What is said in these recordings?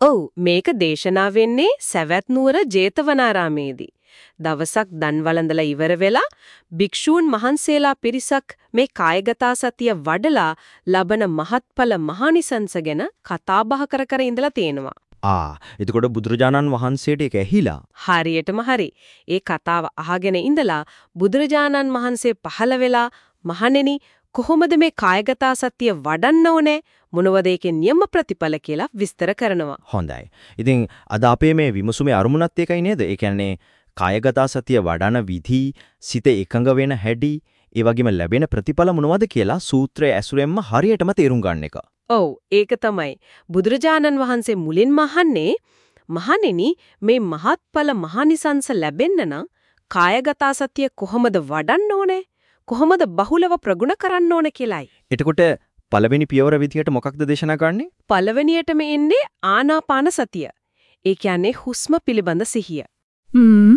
ඔව් මේක දේශනා වෙන්නේ සවැත් නුවර ජේතවනාරාමේදී. දවසක් දන් වළඳලා ඉවර වෙලා භික්ෂූන් වහන්සේලා පිරිසක් මේ කායගත සතිය වඩලා ලබන මහත්ඵල මහානිසංස ගැන කතා බහ කර කර ඉඳලා තියෙනවා. ආ එතකොට බුදුරජාණන් වහන්සේට ඒක ඇහිලා හරියටම හරි. ඒ කතාව අහගෙන ඉඳලා බුදුරජාණන් වහන්සේ පහළ වෙලා මහණෙනි කොහොමද මේ කායගත සතිය වඩන්න ඕනේ මොනවද ඒකේ නියම ප්‍රතිඵල කියලා විස්තර කරනවා. හොඳයි. ඉතින් අද අපේ මේ විමසුමේ අරමුණත් ඒකයි නේද? ඒ කියන්නේ කායගත සතිය වඩන විධි, සිත එකඟ වෙන හැටි, ඒ වගේම ලැබෙන ප්‍රතිඵල මොනවද කියලා සූත්‍රයේ ඇසුරෙන්ම හරියටම තේරුම් ගන්න එක. ඔව් ඒක තමයි. බුදුරජාණන් වහන්සේ මුලින්ම අහන්නේ මහණෙනි මේ මහත්ඵල මහනිසංස ලැබෙන්න නම් කායගත සතිය කොහොමද වඩන්න ඕනේ? කොහොමද බහුලව ප්‍රගුණ කරන්න ඕනේ කියලයි. එතකොට පළවෙනි පියවර විදියට මොකක්ද දේශනා කරන්නේ? පළවෙනියටම එන්නේ ආනාපාන සතිය. ඒ කියන්නේ හුස්ම පිළිබඳ සිහිය. හ්ම්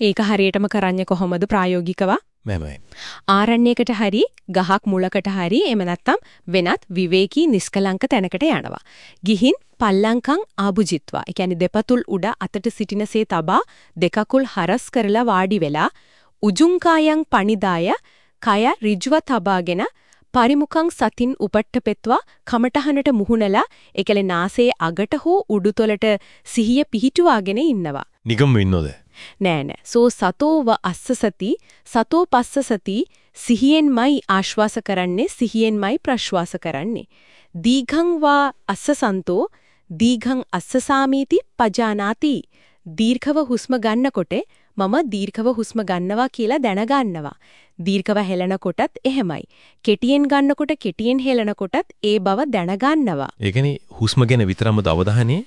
ඒක හරියටම කරන්නේ කොහොමද ප්‍රායෝගිකව? මෙහෙමයි. ආරණ්‍යයකට හරි ගහක් මුලකට හරි එහෙම නැත්නම් වෙනත් විවේකී නිස්කලංක තැනකට යනවා. ගිහින් පල්ලංකම් ආභුජිත්වා. ඒ කියන්නේ දෙපතුල් උඩ අතට සිටිනසේ තබා දෙකකුල් හරස් කරලා වාඩි වෙලා උජුං කායං පනිදාය කය ඍජුව තබාගෙන පරිමුඛං සතින් උපට්ඨපෙත්වා කමටහනට මුහුණලා ඒකලේ නාසයේ අගට හෝ උඩුතලට සිහිය පිහිටුවාගෙන ඉන්නවා. නිකම් වෙන්නෝද? නෑ නෑ. සෝ සතෝව අස්සසති සතෝ පස්සසති සිහියෙන්මයි ආශ්වාස කරන්නේ සිහියෙන්මයි ප්‍රශ්වාස කරන්නේ. දීඝං වා අස්සසන්තෝ දීඝං අස්සසාමීති පජානාති. දීර්ඝව හුස්ම ගන්නකොට මම දීර්ඝව හුස්ම ගන්නවා කියලා දැනගන්නවා. දීර්ඝව හෙලනකොටත් එහෙමයි. කෙටියෙන් ගන්නකොට කෙටියෙන් හෙලනකොටත් ඒ බව දැනගන්නවා. ඒ කියන්නේ හුස්ම ගැන විතරමද අවධානය?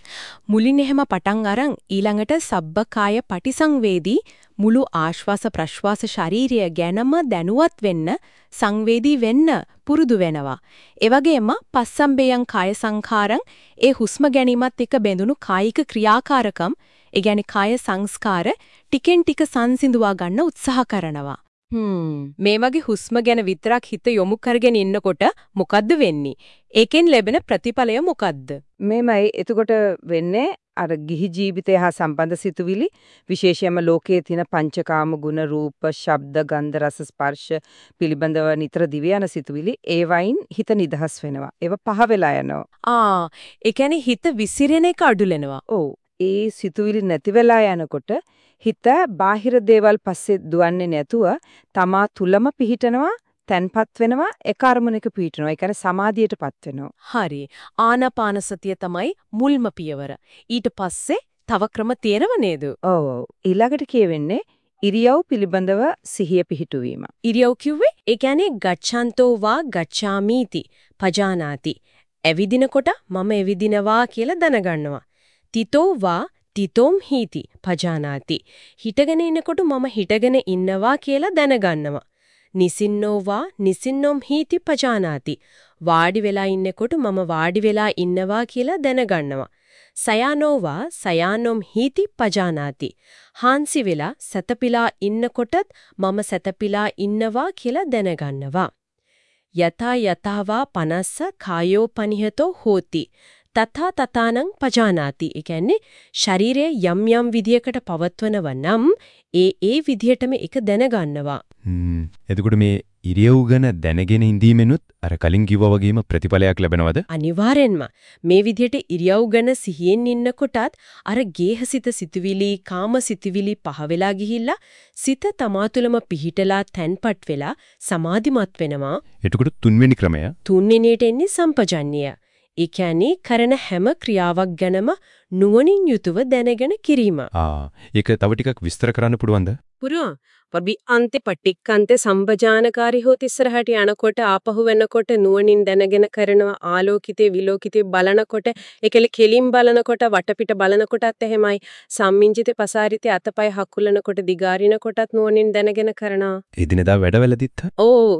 මුලින් එහෙම පටන් අරන් ඊළඟට සබ්බකාය පටිසංවේදී මුළු ආශ්වාස ප්‍රශ්වාස ශාරීරිය ගැනම දැනුවත් වෙන්න සංවේදී වෙන්න පුරුදු වෙනවා. ඒ වගේම පස්සම්බේයං කාය සංඛාරං ඒ හුස්ම ගැනීමත් එක්ක බැඳුණු කායික ක්‍රියාකාරකම් ඒ කියන්නේ කාය සංස්කාර ටිකෙන් ටික සංසිඳුවා ගන්න උත්සාහ කරනවා. හ්ම්. මේ වගේ හුස්ම ගැන විතරක් හිත යොමු කරගෙන ඉන්නකොට මොකද්ද වෙන්නේ? ඒකෙන් ලැබෙන ප්‍රතිඵලය මොකද්ද? මේමයි එතකොට වෙන්නේ අර ගිහි ජීවිතය හා සම්බන්ධ සිතුවිලි. විශේෂයෙන්ම ලෝකයේ තියෙන පංචකාම ගුණ රූප ශබ්ද ගන්ධ රස ස්පර්ශ පිළිබඳව නිතර දිව යන සිතුවිලි. ඒ වයින් හිත නිදහස් වෙනවා. ඒව පහ වෙලා යනවා. ආ ඒ කියන්නේ හිත විසිරෙන එක අඩුලෙනවා ඔව් ඒ සිතුවිලි නැති වෙලා යනකොට හිත බාහිර දේවල් පස්සේ දුවන්නේ නැතුව තමා තුලම පිහිටනවා තැන්පත් වෙනවා ඒ කර්මණයක පිහිටනවා. ඒ කියන්නේ සමාධියටපත් වෙනවා. හරි. ආනාපාන සතිය තමයි මුල්ම පියවර. ඊට පස්සේ තව ක්‍රම තියෙනව නේද? ඔව් ඔව්. ඊළඟට කියවෙන්නේ ඉරියව් පිළිබඳව සිහිය පිහිටුවීම. ඉරියව් කිව්වේ ඒ කියන්නේ ගච්ඡන්තෝ වා ගච්ඡාමීති පජානාති. ඇවිදිනකොට මම එවිදිනවා කියලා දැනගන්නවා තිතෝ වා තිතොම් හීති පජානාති. හිටගෙන ඉන්නකොට මම හිටගෙන ඉන්නවා කියලා දැනගන්නවා. නිසින්නෝවා නිසින්නම් හීති පජානාති. වාඩි වෙලා ඉන්නකොට මම වාඩි වෙලා ඉන්නවා කියලා දැනගන්නවා. සයානෝවා සයානොම් හීති පජානාති. හාන්සි වෙලා සතපිලා ඉන්නකොටත් මම සතපිලා ඉන්නවා කියලා දැනගන්නවා. යතා යතාවා පනස්ස කායෝ පනිහතෝ හෝති. තථා තථානං පජානාති. ඒ කියන්නේ ශරීරය යම් යම් විදියකට පවත්වනව නම් ඒ ඒ විදියටම ඒක දැනගන්නවා. හ්ම්. එතකොට මේ ඉරියව් ගැන දැනගෙන ඉඳීමෙනුත් අර කලින් කිව්වා වගේම ප්‍රතිඵලයක් ලැබෙනවද? අනිවාර්යෙන්ම මේ විදිහට ඉරියව් ගැන සිහියෙන් ඉන්නකොටත් අර ගේහසිත සිතුවිලි කාම සිතුවිලි පහ වෙලා ගිහිල්ලා සිත තමා තුළම පිහිටලා තැන්පත් වෙලා සමාධිමත් වෙනවා එතකොට තුන්වෙනි ක්‍රමය තුන්වෙනියට එන්නේ සම්පජඤ්ඤය. ඒ කියන්නේ කරන හැම ක්‍රියාවක් ගැනම නුවණින් යුතුව දැනගෙන කිරීම. ආ ඒක තව ටිකක් විස්තර කරන්න පුළුවන්ද? පුරුවා වබි අන්තේ පටික්කන්තේ සම්බජානකාරී හොත් ඉස්සරහට යනකොට ආපහු වෙනකොට නුවණින් දැනගෙන කරනවා ආලෝකිතේ විලෝකිතේ බලනකොට ඒකල කෙලින් බලනකොට වටපිට බලනකොටත් එහෙමයි. සම්මිංජිතේ පසාරිතේ අතපය හකුලනකොට දිගාරිනකොටත් නුවණින් දැනගෙන කරනවා. එදිනෙදා වැඩවලදිත් ඕ.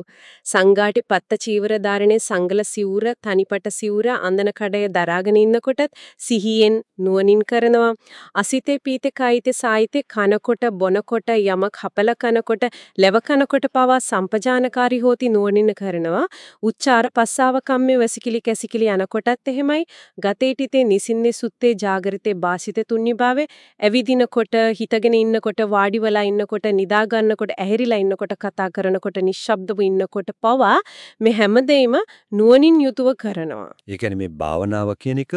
සංඝාටි පත්ත චීවර ධාරණේ සංගල සිවුර තනිපට සිවුර අන්දන කඩය දරාගෙන ඉන්නකොටත් සිහියෙන් නුවණින් කරනවා. අසිතේ පීතේ කායිතේ සායිතේ කනකොට බොනකොට යමක් හපල කනකොට ලැබ කනකොට පවා සම්පජානකාරී හෝති නුවණින් කරනවා. උච්චාර පස්සාව කම්මේ වසිකිලි කැසිකිලි යනකොටත් එහෙමයි. ගතේටිතේ නිසින්නේ සුත්තේ ජාගරිතේ වාසිතේ තුන්නිභාවේ ඇවිදිනකොට හිතගෙන ඉන්නකොට වාඩි වෙලා ඉන්නකොට නිදා ගන්නකොට ඇහැරිලා ඉන්නකොට කතා කරනකොට නිශ්ශබ්දව ඉන්නකොට පවා මේ හැමදේම නුවණින් යුතුව කරනවා. ඒ කියන්නේ මේ භාවනාව කියන එක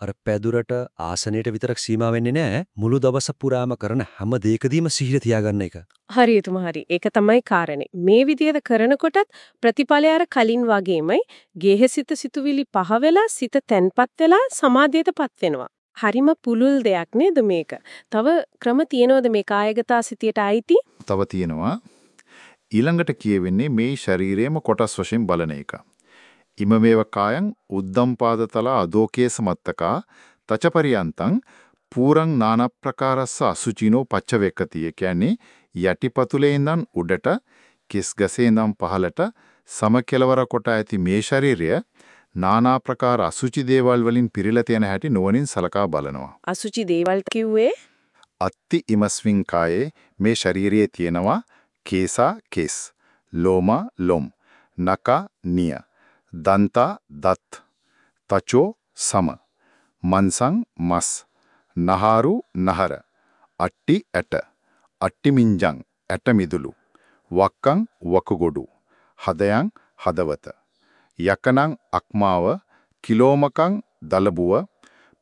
අර පැදුරට ආසනයට විතරක් සීමා වෙන්නේ නැහැ මුළු දවස පුරාම කරන හැම දෙයකදීම සිහිය තියාගන්න එක. හරියටම හරි. ඒක තමයි කාරණේ. මේ විදිහට කරනකොටත් ප්‍රතිඵලය අර කලින් වගේමයි ගේහසිත සිතුවිලි පහ වෙලා සිත තැන්පත් වෙලා සමාධියටපත් වෙනවා. හරිම පුළුල් දෙයක් නේද මේක? තව ක්‍රම තියෙනවද මේ කායගත සිතියට අයිති? තව තියෙනවා ඊළඟට කියවෙන්නේ මේ ශරීරයේම කොටස් වශයෙන් බලන එක. ඉමමේව කායං උද්දම් පාදතල අදෝකේ සමත්තකා තචපරියන්තං පූරං නානප්‍රකාරස්ස අසුචිනෝ පච්චවෙක්කතිය කියන්නේ යටිපතුලේ ඉඳන් උඩට කිස් ගසේ ඉඳන් පහළට සම කෙලවර කොට ඇති මේ ශරීරය නානා ප්‍රකාර අසුචි දේවල් වලින් පිරීලා තියෙන හැටි නුවණින් සලකා බලනවා. අසුචි දේවල් කිව්වේ? අත්ති ඉමස්වින් කායේ මේ ශරීරයේ තියෙනවා කේසා කේස් ලෝමා ලොම් නකා නිය දන්තා දත් තචෝ සම මන්සං මස් නහාරු නහර අට්ටි ඇට අට්ටි මින්ජං ඇට මිදුළු වක්කං වකුගොඩු හදයන් හදවත යකනං අක්මාව කිලෝමකං දලබුව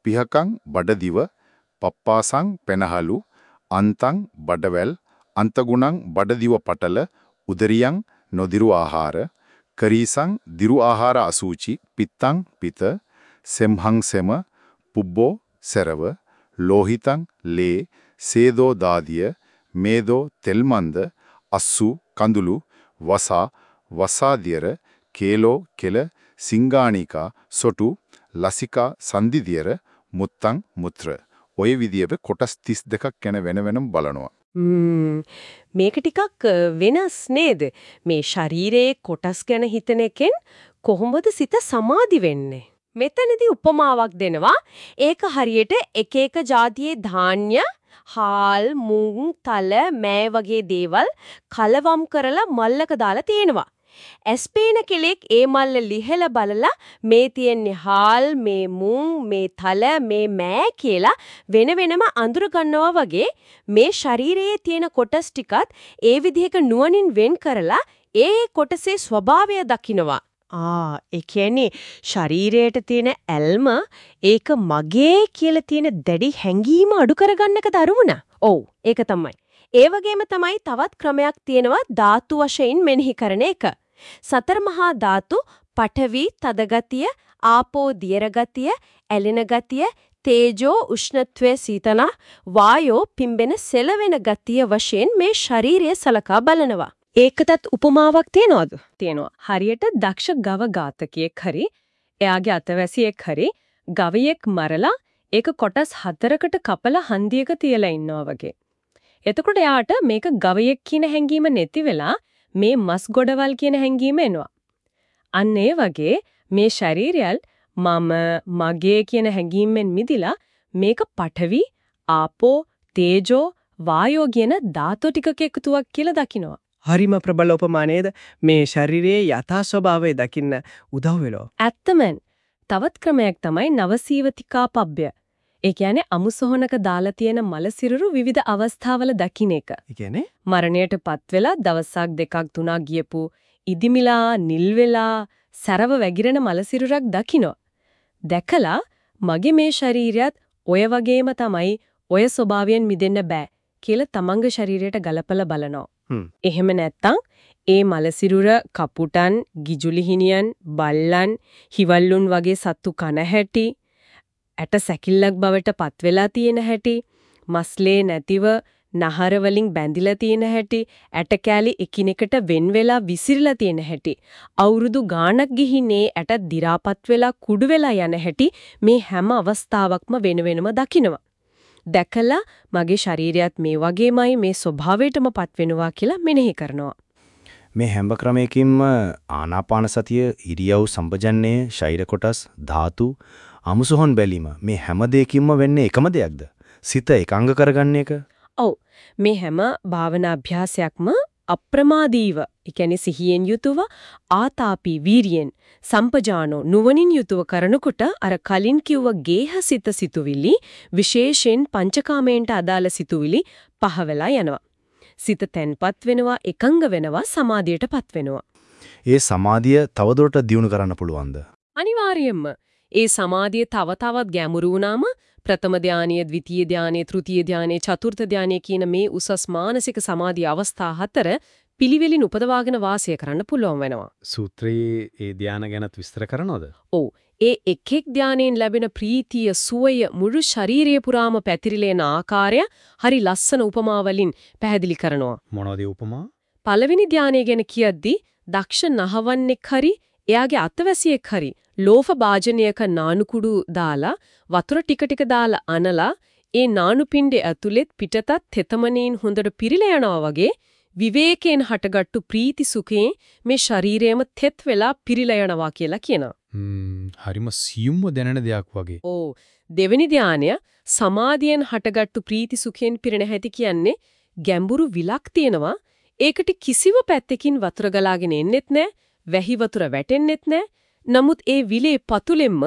පිහකං බඩදිව පප්පාසං පෙනහලු අන්තං බඩවැල් අන්තගුණං බඩදිව පටල උදරියං නොදිරු ආහාර කරීසං දිරු ආහාර අසූචි පිත්තං පිත සෙම්හං සෙම පුබ්බෝ සරව ලෝහිතං ලේ සේදෝ දාදිය මේදෝ තෙල්මන්ද අස්සු කඳුළු වසා වසාදියර කේලෝ කෙල සිංගාණිකා සොටු ලසිකා සන්දිදියර මුත්තං මුත්‍ර. ඔය විදියට කොටස් 32ක් ගැන වෙන වෙනම බලනවා. මේක ටිකක් වෙනස් නේද? මේ ශරීරයේ කොටස් ගැන හිතන එකෙන් කොහොමද සිත සමාධි වෙන්නේ? මෙතනදී උපමාවක් දෙනවා. ඒක හරියට එක එක જાතියේ ධාන්‍ය හාල් මුං තල මෑ වගේ දේවල් කලවම් කරලා මල්ලක දාලා තියෙනවා. ඇස්පේන කෙලෙක් ඒ මල්ල ලිහලා බලලා මේ තියෙන්නේ හාල් මේ මුං මේ තල මේ මෑ කියලා වෙන වෙනම අඳුර ගන්නවා වගේ මේ ශරීරයේ තියෙන කොටස් ටිකත් ඒ විදිහක නුවණින් වෙන් කරලා ඒ කොටසේ ස්වභාවය දකිනවා ආ ඒ කියන්නේ ශරීරයට තියෙන ඇල්ම ඒක මගේ කියලා තියෙන දැඩි හැඟීම අඩු කරගන්නක දරුමුණ. ඔව් ඒක තමයි. ඒ වගේම තමයි තවත් ක්‍රමයක් තියෙනවා ධාතු වශයෙන් මෙනෙහි කරන එක. සතර මහා ධාතු පඨවි තදගතිය ආපෝ දියරගතිය ඇලෙන ගතිය තේජෝ උෂ්ණත්වය සීතල වායෝ පිම්බෙන සෙලවෙන ගතිය වශයෙන් මේ ශරීරය සලකා බලනවා. ඒකටත් උපමාවක් තියනවද? තියෙනවා. හරියට දක්ෂ ගව ඝාතකයෙක් හරි එයාගේ අතවැසියෙක් හරි ගවයෙක් මරලා ඒක කොටස් හතරකට කපලා හන්දියක තියලා ඉන්නවා වගේ. එතකොට එයාට මේක ගවයෙක් කියන හැඟීම නැති වෙලා මේ මස් ගොඩවල් කියන හැඟීම එනවා. අන්න ඒ වගේ මේ ශරීරයල් මම මගේ කියන හැඟීමෙන් මිදිලා මේක පඨවි ආපෝ තේජෝ වායෝ කියන ධාතු ටිකක එකතුවක් කියලා දකිනවා. හරිම ප්‍රබල උපමානයේද මේ ශරීරයේ යථා ස්වභාවය දකින්න උදව් වෙලෝ. ඇත්තමෙන් තවත් ක්‍රමයක් තමයි නවසීවතිකා පබ්බය. ඒ කියන්නේ අමුසොහනක දාලා තියෙන මල සිරුරු විවිධ අවස්ථාවල දකින්න එක. ඒ කියන්නේ මරණයටපත් වෙලා දවසක් දෙකක් තුනක් ගියපු ඉදිමිලා නිල් වෙලා සරව වැగిරෙන මලසිරුරක් දකිනවා. දැකලා මගේ මේ ශරීරයත් ඔය වගේම තමයි ඔය ස්වභාවයෙන් මිදෙන්න බෑ කියලා තමන්ගේ ශරීරයට ගලපලා බලනවා. හ්ම්. එහෙම නැත්තම් ඒ මලසිරුර කපුටන්, ගිජුලිහිනියන්, බල්ලන්, හිවල්ලුන් වගේ සත්තු කන හැටි, ඇට සැකිල්ලක් බවට පත් වෙලා තියෙන හැටි, මස්ලේ නැතිව නහර වලින් බැඳිලා තියෙන හැටි, ඇට කෑලි එකිනෙකට වෙන් වෙලා විසිරලා තියෙන හැටි, අවුරුදු ගාණක් ගිහිනේ ඇට දි รา පත් වෙලා කුඩු වෙලා යන හැටි මේ හැම අවස්ථාවකම වෙන වෙනම දකිනවා. දැකලා මගේ ශරීරයත් මේ වගේමයි මේ ස්වභාවයටමපත් වෙනවා කියලා මෙනෙහි කරනවා. මේ හැම ක්‍රමයකින්ම ආනාපාන සතිය ඉරියව් සම්පජන්නේ ශෛර කොටස් ධාතු අමුසොහොන් බැලීම මේ හැම දෙයකින්ම වෙන්නේ එකම දෙයක්ද? සිත ඒකාංග කරගන්න එක? ඔව්. මේ හැම භාවනා අභ්‍යාසයක්ම අප්‍රමාදීව, ඒ කියන්නේ සිහියෙන් යුතුව ආතාපි වීරියෙන් සම්පජානෝ නුවණින් යුතුව කරනකොට අර කලින් කිව්ව ගේහසිත සිතුවිලි විශේෂයෙන් පංචකාමයෙන්ට අදාළ සිතුවිලි පහ වෙලා යනවා. සිත තැන්පත් වෙනවා, එකඟ වෙනවා, සමාධියටපත් වෙනවා. ඒ සමාධිය තවදුරටත් දියුණු කරන්න පුළුවන්ද? අනිවාර්යයෙන්ම ඒ සමාධිය තව තවත් ගැඹුරු වුණාම ප්‍රථම ධානීය, ද්විතීය ධානීය, තෘතීය ධානීය, චතුර්ථ ධානීය කියන මේ උසස් මානසික සමාධි අවස්ථා හතර පිළිවෙලින් උපදවාගෙන වාසය කරන්න පුළුවන් වෙනවා. සූත්‍රයේ ඒ ධාන ගැනත් විස්තර කරනවද? ඔව්. ඒ එක් එක් ධානයෙන් ලැබෙන ප්‍රීතිය, සුවය මුළු ශරීරය පුරාම පැතිරිලෙන ආකාරය හරි ලස්සන උපමා වලින් පැහැදිලි කරනවා. මොනවද උපමා? පළවෙනි ධානය ගැන කියද්දි දක්ෂ නහවන්නෙක් හරි එයාගේ අතවැසියෙක් හරි ලෝභ භාජනයක නානුකුඩු දාලා වතුර ටික ටික දාලා අනලා ඒ නානු පිණ්ඩේ ඇතුළෙත් පිටතත් තෙතමනින් හොඳට පිරීලා යනවා වගේ විවේකයෙන් හටගත්තු ප්‍රීති සුඛේ මේ ශරීරයම තෙත් වෙලා පිරීලා යනවා කියලා කියනවා. හරිම සියුම්ව දැනෙන දෙයක් වගේ. ඕ දෙවෙනි ධානය සමාධියෙන් හටගත්තු ප්‍රීති සුඛයෙන් පිරෙන හැටි කියන්නේ ගැඹුරු විලක් තියෙනවා. ඒකට කිසිව පැත්තකින් වතුර ගලාගෙන එන්නෙත් නැහැ. වැහි වතුර වැටෙන්නෙත් නැහැ. නමුත් ඒ විලේ පතුලෙන්ම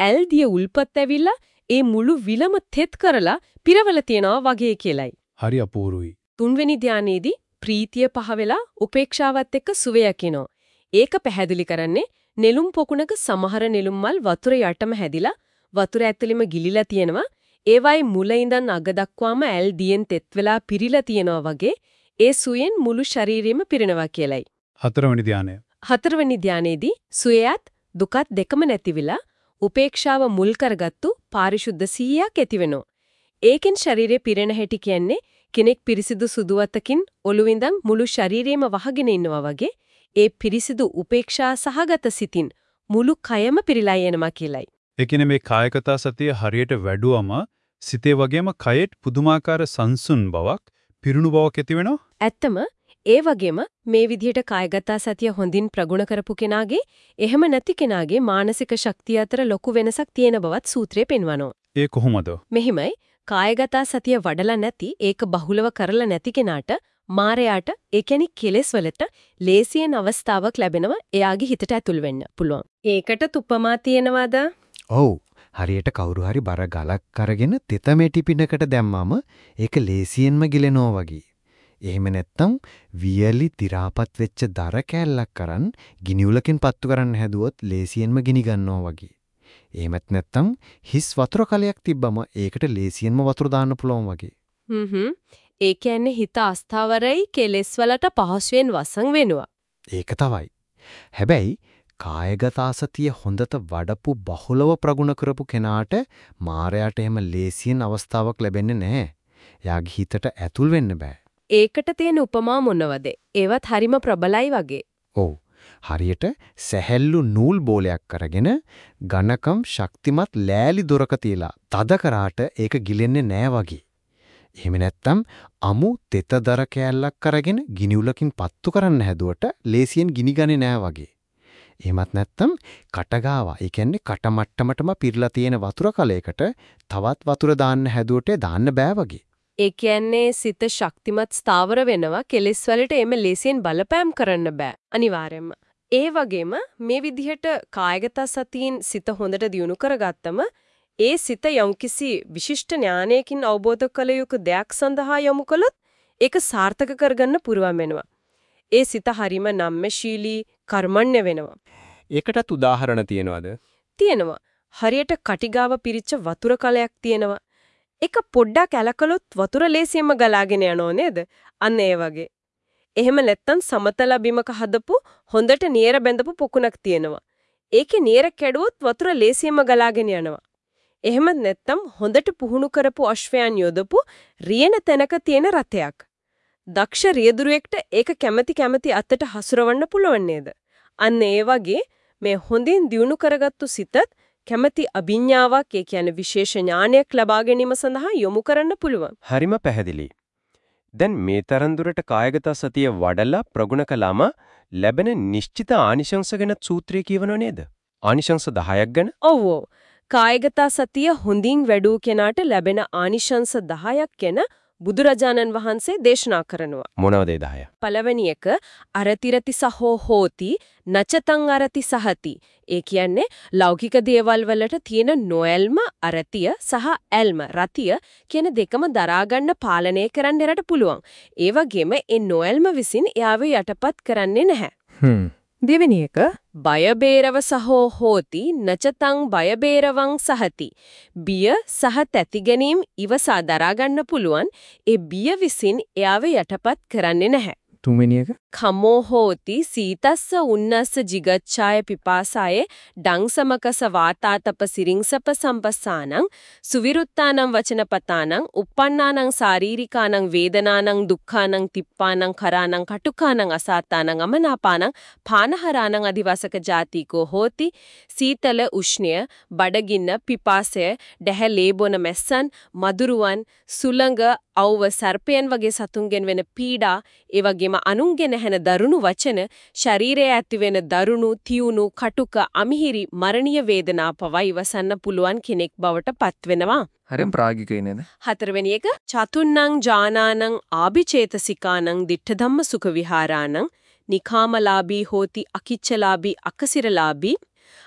ඇල්දිය උල්පත් ඇවිල්ලා ඒ මුළු විලම තෙත් කරලා පිරවල තියනවා වගේ කියලයි. හරි අපූරුයි. තුන්වෙනි ධානයේදී ප්‍රීතිය පහ වෙලා උපේක්ෂාවත් එක්ක සුවයක් එනවා. ඒක පැහැදිලි කරන්නේ නෙළුම් පොකුණක සමහර නෙළුම් මල් වතුර යටම හැදිලා වතුර ඇතුළෙම ගිලිලා තියෙනවා. ඒවයි මුල ඉඳන් අග දක්වාම ඇල් දියෙන් තෙත් වෙලා පිරීලා තියෙනවා වගේ ඒ සුයෙන් මුළු ශරීරෙම පිරෙනවා කියලයි. හතරවෙනි ධානය. හතරවෙනි ධානයේදී සුවයත් දුකත් දෙකම නැතිවිලා උපේක්ෂාව මුල් කරගත්තු පාරිශුද්ධ සීයක් ඇති වෙනවා. ඒකෙන් ශරීරේ පිරෙන හැටි කියන්නේ කෙනෙක් පිරිසිදු සුදු වතකින් ඔළුවින්දන් මුළු ශරීරයම වහගෙන ඉන්නවා වගේ ඒ පිරිසිදු උපේක්ෂා සහගත සිතින් මුළු කයම පිරීලා යනවා කියලයි. ඒ කියන්නේ මේ කායගත සතිය හරියට වැඩුවම සිතේ වගේම කයෙත් පුදුමාකාර සංසුන් බවක් පිරුණු බවක් ඇති වෙනවා. ඇත්තම ඒ වගේම මේ විදිහට කායගත සතිය හොඳින් ප්‍රගුණ කරපු කෙනාගේ එහෙම නැති කෙනාගේ මානසික ශක්තිය අතර ලොකු වෙනසක් තියෙන බවත් සූත්‍රයේ පෙන්වනවා. ඒ කොහොමද? මෙහිමයි කායගත සතිය වඩලා නැති ඒක බහුලව කරලා නැති කෙනාට මායයට ඒ කියන්නේ කෙලෙස් වලට ලේසියෙන් අවස්ථාවක් ලැබෙනවා එයාගේ හිතට ඇතුල් වෙන්න පුළුවන්. ඒකට උපමා තියෙනවද? ඔව්. හරියට කවුරු හරි බර ගලක් අරගෙන තෙතමෙටි පිනකට දැම්මම ඒක ලේසියෙන්ම ගිලෙනවා වගේ. එහෙම නැත්නම් වියලි ති รา පත් වෙච්ච දර කෑල්ලක් අරන් ගිනිඋලකින් පත්තු කරන්න හැදුවොත් ලේසියෙන්ම ගිනි ගන්නවා වගේ. එහෙමත් නැත්නම් හිස් වතුර කලයක් තිබ්බම ඒකට ලේසියෙන්ම වතුර දාන්න පුළුවන් වගේ. හ්ම් හ්ම්. ඒ කියන්නේ හිත අස්ථාවරයි කෙලෙස් වලට පහසුවෙන් වසන් වෙනවා. ඒක තමයි. හැබැයි කායගත ආසතිය හොඳට වඩපු බහුලව ප්‍රගුණ කරපු කෙනාට මායයට එහෙම ලේසියෙන් අවස්ථාවක් ලැබෙන්නේ නැහැ. එයාගේ හිතට ඇතුල් වෙන්න බෑ. ඒකට තියෙන උපමා මොනවද? ඒවත් හරිම ප්‍රබලයි වගේ. ඔව්. හරියට සැහැල්ලු නූල් බෝලයක් අරගෙන ඝනකම් ශක්තිමත් ලෑලි දොරක තියලා තද කරාට ඒක ගිලෙන්නේ නෑ වගේ. එහෙම නැත්නම් අමු තෙතදර කෑල්ලක් අරගෙන ගිනිඋලකින් පත්තු කරන්න හැදුවට ලේසියෙන් ගිනිගන්නේ නෑ වගේ. එහෙමත් නැත්නම් කටගාවා. ඒ කියන්නේ කට මට්ටමටම පිරලා තියෙන වතුර කලයකට තවත් වතුර දාන්න හැදුවට දාන්න බෑ වගේ. ඒ කියන්නේ සිත ශක්තිමත් ස්ථාවර වෙනවා කෙලෙස් වලට එම ලේසියෙන් බලපෑම් කරන්න බෑ අනිවාර්යයෙන්ම. ඒ වගේම මේ විදිහට කායගත සතියින් සිත හොඳට දියුණු කරගත්තම ඒ සිත යම්කිසි විශිෂ්ට ඥානයකින් අවබෝධ කළ යුතු දෙයක් සඳහා යොමු කළොත් ඒක සාර්ථක කරගන්න පුරුවන් වෙනවා. ඒ සිත හරිම නම්මශීලී කර්මණ්‍ය වෙනවා. ඒකටත් උදාහරණ තියෙනවද? තියෙනවා. හරියට කටිගාව පිරිච්ච වතුර කලයක් තියෙනවා. ඒක පොඩ්ඩක් ඇලකලොත් වතුර ලේසියෙන්ම ගලාගෙන යනෝ නේද? අන්න ඒ වගේ. එහෙම නැත්තම් සමතල බිමක හදපු හොඳට නියර බැඳපු පොකුණක් තියෙනවා. ඒකේ නියර කැඩුවොත් වතුර ලේසියෙන්ම ගලාගෙන යනවා. එහෙමත් නැත්තම් හොඳට පුහුණු කරපු අශ්වයන් යොදපු රියන තැනක තියෙන රථයක්. දක්ෂ රියදුරුවෙක්ට ඒක කැමැති කැමැති අතට හසුරවන්න පුළුවන් නේද? අන්න ඒ වගේ මේ හොඳින් දියුණු කරගත්තු සිතත් කැමැති අභිඥාවක් ඒ කියන්නේ විශේෂ ඥානයක් ලබා ගැනීම සඳහා යොමු කරන්න පුළුවන්. හරිම පැහැදිලි. දැන් මේ තරම් දුරට කායගත සතිය වඩලා ප්‍රගුණ කළාම ලැබෙන නිශ්චිත ආනිශංස ගැන සූත්‍රය කියවනව නේද? ආනිශංස 10ක් ගැන? ඔව් ඔව්. කායගත සතිය හොඳින් වැඩූ කෙනාට ලැබෙන ආනිශංස 10ක් ගැන බුදුරජාණන් වහන්සේ දේශනා කරනවා. මොනවද ඒ 10? පළවෙනි එක අරතිරති සහෝ හෝති නචතං අරති සහති. ඒ කියන්නේ ලෞකික දේවල් වලට තියෙන නොඇල්ම අරතිය සහ ඇල්ම රතිය කියන දෙකම දරා ගන්න පාලනය කරන්න එරට පුළුවන්. ඒ වගේම ඒ නොඇල්ම විසින් එයාව යටපත් කරන්නේ නැහැ. හ්ම්. දෙවෙනි එක බය බේරව සහෝ හෝති නචතං බය බේරවං සහති. බිය සහ තැති ගැනීම ඉවසා දරා ගන්න පුළුවන්. ඒ බිය විසින් එයාව යටපත් කරන්නේ නැහැ. තුන්වෙනි එක කමෝ හෝති සීතස්ස උන්නස්ස jigacchāya පිපාසායේ ඩංසමකස වාතාතප සිරින්සප සම්පස්සානං සුවිරුත්තානං වචනපතානං uppannānaං සාරීරිකානං වේදනානං දුක්ඛානං තිප්පානං කරානං කටුකානං අසාතානං අමනාපානං පානහරානං අදිවාසක ජාතිකෝ හෝති. සීතල උෂ්ණය බඩගින්න පිපාසය දැහැ ලේබොන මැස්සන් මදුරුවන් සුළඟ අවව සර්පයන් වගේ සතුන්ගෙන් වෙන පීඩා ඒ වගේම අනුන්ගෙන හැන දරුණු වචන ශරීරයේ ඇතිවෙන දරුණු තියුණු කටුක අමිහිරි මරණීය වේදනා පවා ඉවසන්න පුළුවන් කෙනෙක් බවට පත් වෙනවා හරිම ප්‍රාගිකයි නේද? හතරවෙනි එක චතුන්නං ජානානං ආභිචේතසිකානං ditta ධම්ම සුඛ විහාරානං නිකාමලාභී හෝති අකිච්චලාභී අකසිරලාභී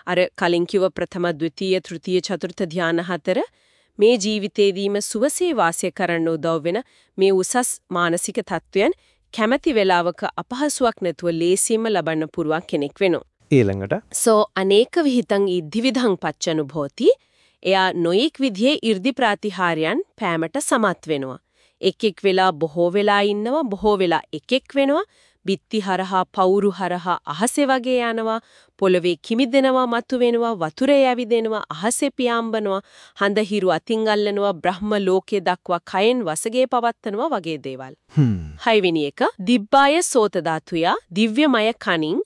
අර කලින් කිව්ව ප්‍රථම ද්විතීය තෘතීය චතුර්ථ ධාන හතර මේ ජීවිතේදීම සුවසේ වාසය කරන්න උදව් වෙන මේ උසස් මානසික තත්වයන් කැමැති වෙලාවක අපහසුයක් නැතුව ලේසියෙන්ම ලබන්න පුරුවන් කෙනෙක් වෙනවා. ඊළඟට සෝ අනේක විහිතං ඉද්ධිවිධං පච්චනුභෝති එයා නොයෙක් විදිහේ 이르දි ප්‍රාතිහාරයන් පෑමට සමත් වෙනවා. එක් එක් වෙලා බොහෝ වෙලා ඉන්නවා බොහෝ වෙලා එක් එක් වෙනවා බිත්ති හරහා පවුරු හරහා අහසේ වගේ යනවා පොළවේ කිමිදෙනවා මතු වෙනවා වතුරේ ඇවිදෙනවා අහසේ පියාඹනවා හඳ හිරු අතින් අල්ලනවා බ්‍රහ්ම ලෝකයේ දක්වා කයෙන් වසගේ පවත්නවා වගේ දේවල්. හයවෙනි එක දිබ්බාය සෝත ධාතුයා දිව්‍යමය කනින්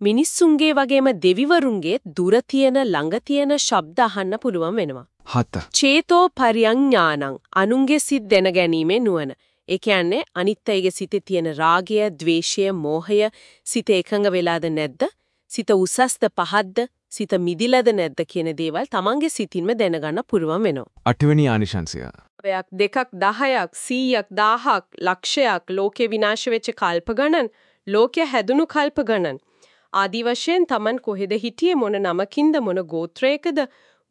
මිනිස්සුන්ගේ වගේම දෙවිවරුන්ගේ දුර තියෙන ළඟ තියෙන ශබ්ද අහන්න පුළුවන් වෙනවා. හත. චේතෝ පරියඥානං අනුන්ගේ සිත් දැන ගැනීමේ නුවණ. ඒ කියන්නේ අනිත් අයගේ සිතේ තියෙන රාගය, ద్వේෂය, මෝහය සිත එකඟ වෙලාද නැද්ද? සිත උසස්ද පහත්ද? සිත මිදිලාද නැද්ද කියන දේවල් තමන්ගේ සිතින්ම දැනගන්න පුරුවන් වෙනවා. අටවෙනි ආනිශංසය. යක් දෙකක් 10ක් 100ක් 1000ක් ලක්ෂයක් ලෝකේ විනාශ වෙච්ච කල්ප ගණන් ලෝකය හැදුණු කල්ප ගණන් ආදි වශයෙන් Taman කොහෙද හිටියේ මොන නමකින්ද මොන ගෝත්‍රයකද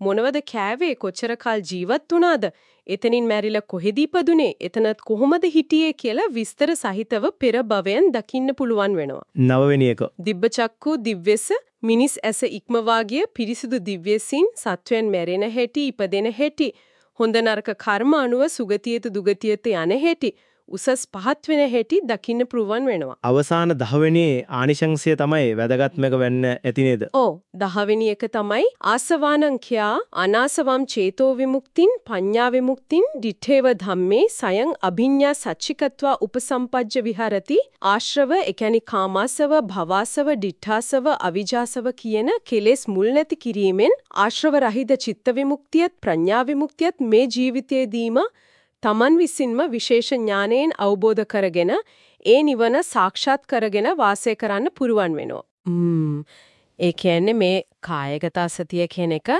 මොනවද කෑවේ? කොච්චර කල් ජීවත් වුණාද? එතනින් මැරිලා කොහෙද ඉපදුනේ එතනත් කොහොමද හිටියේ කියලා විස්තර සහිතව පෙර භවයෙන් දකින්න පුළුවන් වෙනවා. නවවෙනි එක. දිබ්බ චක්කු දිව්වෙස මිනිස් ඇස ඉක්මවා ගිය පිරිසිදු දිව්‍යසින් සත්වයන් මැරෙන හැටි ඉපදෙන හැටි හොඳ නරක කර්ම අනුව සුගතියට දුගතියට යන හැටි උසස් පහත් වෙන හැටි දකින්න පුරුවන් වෙනවා. අවසාන 10 වෙනි ආනිශංසය තමයි වැදගත්මක වෙන්න ඇති නේද? ඔව් 10 වෙනි එක තමයි ආසවානං ඛ්‍යා අනාසවම් චේතෝ විමුක්තින් පඤ්ඤා විමුක්තින් දිඨේව ධම්මේ සයං අභිඤ්ඤා සච්චිකत्वा උපසම්පජ්ජ විහරති ආශ්‍රව ඒ කියන්නේ කාමාසව භවාසව දිඨාසව අවිජාසව කියන කෙලෙස් මුල් නැති කිරීමෙන් ආශ්‍රව රහිත චිත්ත විමුක්තියත් ප්‍රඥා විමුක්තියත් මේ ජීවිතයේදීම තමන් විසින්ම විශේෂ ඥානයෙන් අවබෝධ කරගෙන ඒ නිවන සාක්ෂාත් කරගෙන වාසය කරන්න පුරුවන් වෙනවා. ඒ කියන්නේ මේ කායගත සතිය කියන එක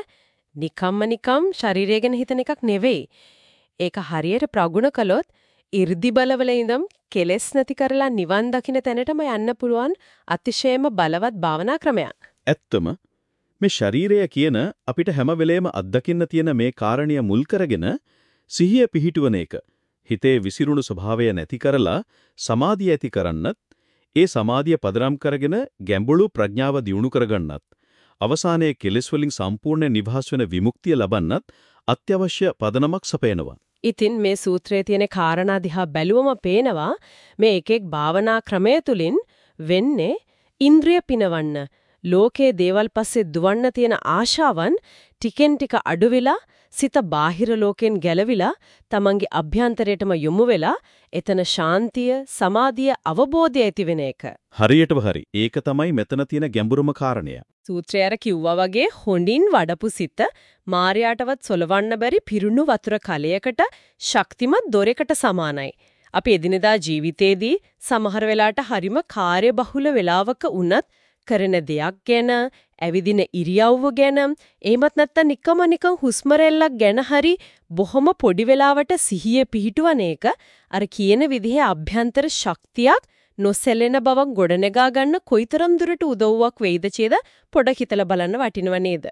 නිකම්ම නිකම් ශරීරය ගැන හිතන එකක් නෙවෙයි. ඒක හරියට ප්‍රගුණ කළොත් 이르දි බලවල ඉඳන් කෙලෙස් නැති කරලා නිවන් දකින්න තැනටම යන්න පුළුවන් අතිශයම බලවත් භාවනා ක්‍රමයක්. ඇත්තම මේ ශරීරය කියන අපිට හැම වෙලේම අත්දකින්න තියෙන මේ කාරණිය මුල් කරගෙන සිහිය පිහිටුවන එක හිතේ විසිරුණු ස්වභාවය නැති කරලා සමාධිය ඇති කරන්නත් ඒ සමාධිය පදනම් කරගෙන ගැඹුරු ප්‍රඥාව දියුණු කරගන්නත් අවසානයේ කෙලෙස් වලින් සම්පූර්ණ නිවහස් වෙන විමුක්තිය ලබන්නත් අත්‍යවශ්‍ය පදනමක් සපයනවා. ඉතින් මේ සූත්‍රයේ තියෙන කාරණා දිහා බැලුවම පේනවා මේ එක එක් භාවනා ක්‍රමය තුලින් වෙන්නේ ඉන්ද්‍රිය පිනවන්න ලෝකයේ දේවල් පස්සේ දුවන්න තියෙන ආශාවන් ටිකෙන් ටික අඩු වෙලා සිත බාහිර ලෝකෙන් ගැලවිලා තමන්ගේ අභ්‍යන්තරයටම යොමු වෙලා එතන ශාන්තිය සමාධිය අවබෝධය ඇති වෙන එක. හරියටම හරි. ඒක තමයි මෙතන තියෙන ගැඹුරුම කාරණය. සූත්‍රය අර කිව්වා වගේ හොඳින් වඩපු සිත මායයටවත් සොලවන්න බැරි පිරුණු වතුර කලයකට ශක්තිමත් දොරයකට සමානයි. අපි එදිනෙදා ජීවිතේදී සමහර වෙලාවට හරිම කාර්යබහුල වෙලාවක වුණත් කරන දෙයක් ගැන, ඇවිදින ඉරියව්ව ගැන, එහෙමත් නැත්නම් නිකම නිකන් හුස්ම ගැන හරි බොහොම පොඩි වෙලාවට සිහිය පිහිටුවන එක අර කියන විදිහේ අභ්‍යන්තර ශක්තියක් නොසැලෙන බවක් ගොඩනගා ගන්න කොයිතරම් දුරට උදව්වක් වෙයිද චේද පොඩ හිතලා බලන්න වටිනව නේද?